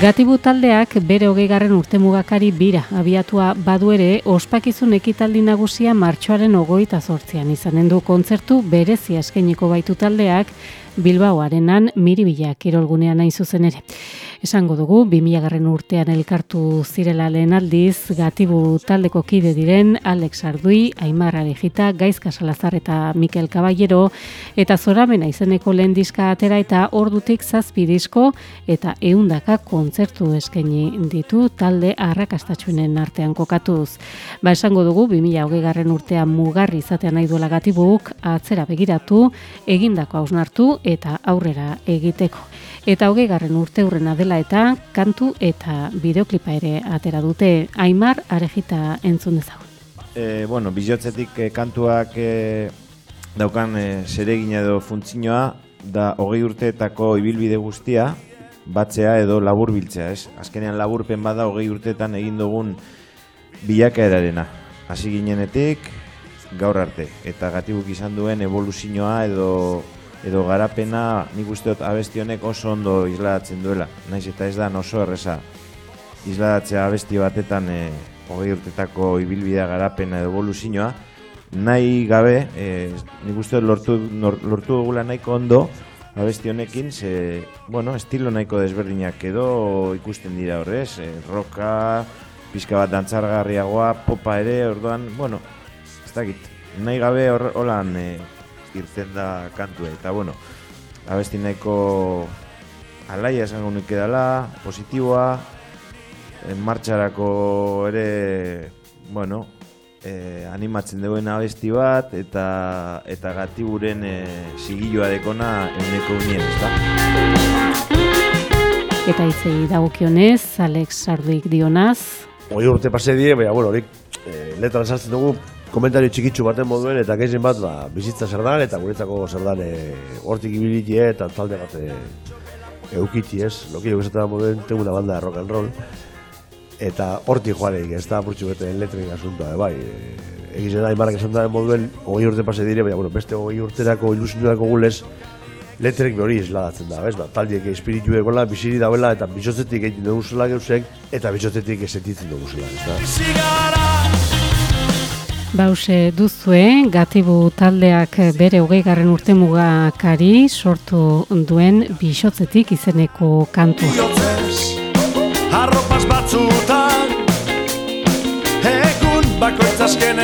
Gatibu taldeak bere hogeigarren urtemugakari bira abiatua badu ere ospakizun ekitaldi nagusia martxoaren ogoita zortzian izanen du kontzertu berezia eskeniko baitu taldeak Bilbao arenan miribila kirolgunean nain zuzen ere. Esango dugu, 2000 garren urtean elkartu zirela lehen aldiz, gatibu taldeko kide diren Alex Ardui, Aimar Arejita, Gaizka Salazar eta Mikel Caballero, eta zoramena izeneko lehen diska atera eta ordutik zazpi disko eta eundaka kontzertu eskaini ditu talde arrakastatxuenen artean kokatuz. Ba esango dugu, 2000 garren urtean mugarri izatean nahi duela gatibuk, atzera begiratu, egindako hausnartu eta aurrera egiteko. Eta hogei garren urte hurrena dela eta kantu eta bideoklipa ere atera dute. Aimar, arejita entzun dezagun. E, bueno, bizotzetik e, kantuak e, daukan e, zeregin edo funtzioa da hogei urteetako ibilbide guztia batzea edo labur biltzea, ez? Azkenean laburpen bada hogei urteetan egin dugun bilakaerarena. Hasi ginenetik gaur arte. Eta gatibuk izan duen evoluzioa edo edo garapena nik uste abesti honek oso ondo isladatzen duela. Naiz eta ez da oso erresa isladatzea abesti batetan e, hogei urtetako ibilbidea garapena edo evoluzioa. Nahi gabe, e, nik uste lortu, lortu dugula nahiko ondo abesti honekin, ze, bueno, estilo nahiko desberdinak edo ikusten dira horrez, e, roka, pizka bat dantzargarriagoa, popa ere, orduan, bueno, ez dakit, nahi gabe holan e, irten da kantua eta bueno abesti nahiko alaia esango nuke dela positiboa en martxarako ere bueno eh, animatzen duen abesti bat eta eta gatiburen e, sigilloa dekona eneko unien, ezta? Eta itzei dagokionez, Alex Sarduik dionaz. Oi urte pase die, baina, bueno, horik e, letra sartzen dugu, komentario txikitsu baten moduen eta gehien bat ba, bizitza zer eta guretzako zer dan e, hortik ibilitie eta talde bat e, eukiti ez, loki esaten moduen, tengo una banda de rock and roll eta hortik joareik, ez da burtsu bete letrik asuntoa, e, bai e, egizen da, imarrak esan da moduen hogei urte pase dire, baina bueno, beste hogei urterako ilusioako gulez letrik hori isladatzen da, bez, ba, taldiek espiritu egola, biziri dauela eta bizotzetik egin dugu zela geusek eta bizotzetik esetitzen dugu zela, ez da. Bause duzue, gatibu taldeak bere hogeigarren urte mugakari sortu duen bisotzetik izeneko kantu. Arropas batzutan, egun bakoitzazken